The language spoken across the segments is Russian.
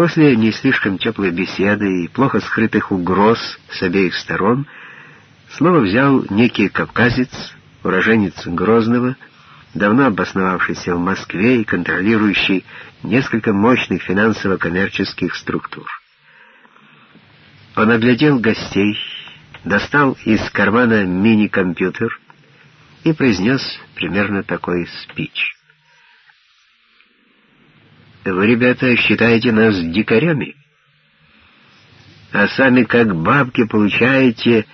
После не слишком теплой беседы и плохо скрытых угроз с обеих сторон слово взял некий кавказец, уроженец Грозного, давно обосновавшийся в Москве и контролирующий несколько мощных финансово-коммерческих структур. Он оглядел гостей, достал из кармана мини-компьютер и произнес примерно такой спич. «Вы, ребята, считаете нас дикарями, а сами как бабки получаете,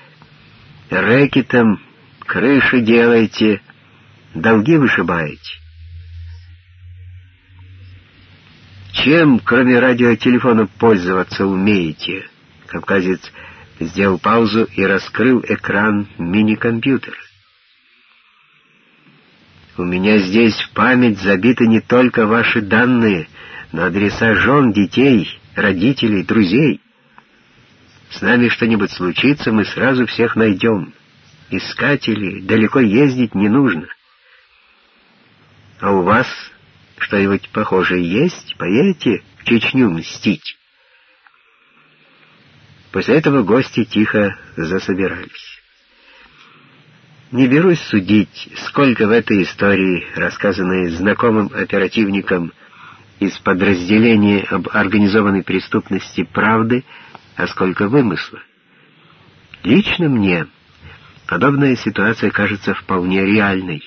рэкетом крыши делаете, долги вышибаете. Чем, кроме радиотелефона, пользоваться умеете?» Кавказец сделал паузу и раскрыл экран мини-компьютера. У меня здесь в память забиты не только ваши данные, но адреса жен, детей, родителей, друзей. С нами что-нибудь случится, мы сразу всех найдем. Искателей далеко ездить не нужно. А у вас что-нибудь похожее есть? Поедете в Чечню мстить? После этого гости тихо засобирались. Не берусь судить, сколько в этой истории, рассказанной знакомым оперативникам из подразделения об организованной преступности правды, а сколько вымысла. Лично мне подобная ситуация кажется вполне реальной,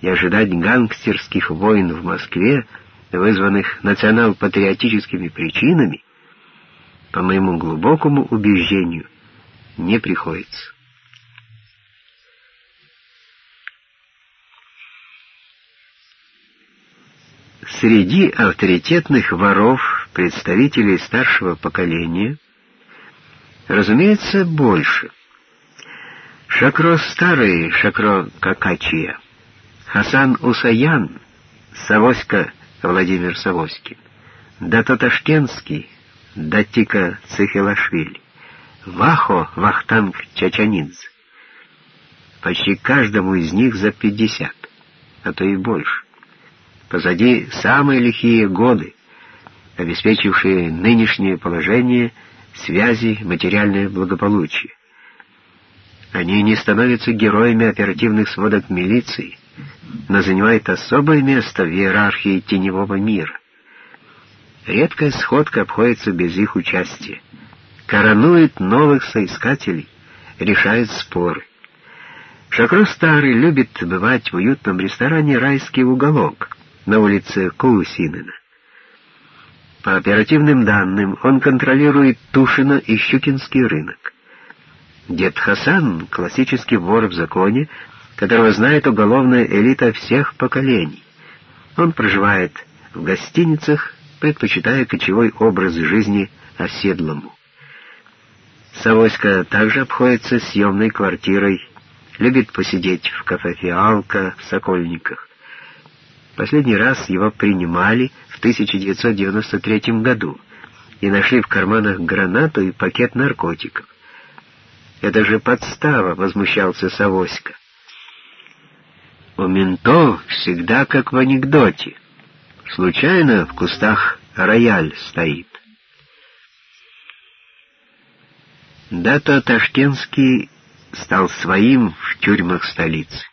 и ожидать гангстерских войн в Москве, вызванных национал-патриотическими причинами, по моему глубокому убеждению, не приходится. Среди авторитетных воров, представителей старшего поколения, разумеется, больше. Шакро Старый, Шакро Какачия, Хасан Усаян, Савоська Владимир Савоськин, Дато Ташкентский, Датика Цехилашвили, Вахо Вахтанг Чачанидзе. Почти каждому из них за пятьдесят, а то и больше. Позади самые лихие годы, обеспечившие нынешнее положение, связи, материальное благополучие. Они не становятся героями оперативных сводок милиции, но занимают особое место в иерархии теневого мира. Редкая сходка обходится без их участия. Коронует новых соискателей, решает споры. Шакро Старый любит бывать в уютном ресторане «Райский уголок», на улице Кулусинена. По оперативным данным, он контролирует Тушино и Щукинский рынок. Дед Хасан — классический вор в законе, которого знает уголовная элита всех поколений. Он проживает в гостиницах, предпочитая кочевой образ жизни оседлому. Савоська также обходится съемной квартирой, любит посидеть в кафе «Фиалка» в Сокольниках. Последний раз его принимали в 1993 году и нашли в карманах гранату и пакет наркотиков. «Это же подстава!» — возмущался Савоська. «У ментов всегда как в анекдоте. Случайно в кустах рояль стоит». Дата Ташкентский стал своим в тюрьмах столицы.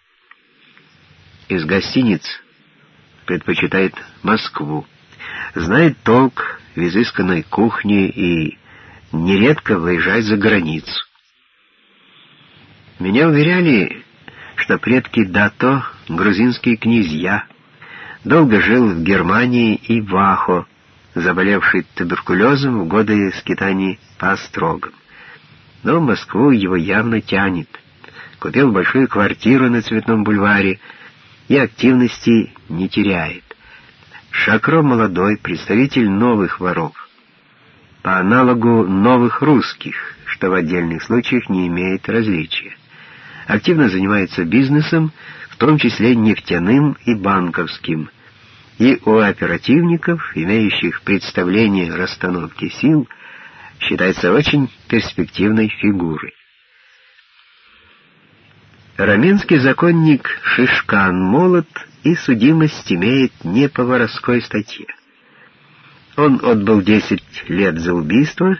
Из гостиниц предпочитает Москву, знает толк в изысканной кухне и нередко выезжает за границу. Меня уверяли, что предки Дато, грузинские князья, долго жил в Германии и в Ахо, заболевший туберкулезом в годы скитаний по острогам. Но Москву его явно тянет. Купил большую квартиру на Цветном бульваре, и активности не теряет. Шакро молодой, представитель новых воров, по аналогу новых русских, что в отдельных случаях не имеет различия. Активно занимается бизнесом, в том числе нефтяным и банковским, и у оперативников, имеющих представление расстановки сил, считается очень перспективной фигурой. Раменский законник Шишкан молод и судимость имеет не по воровской статье. Он отбыл 10 лет за убийство,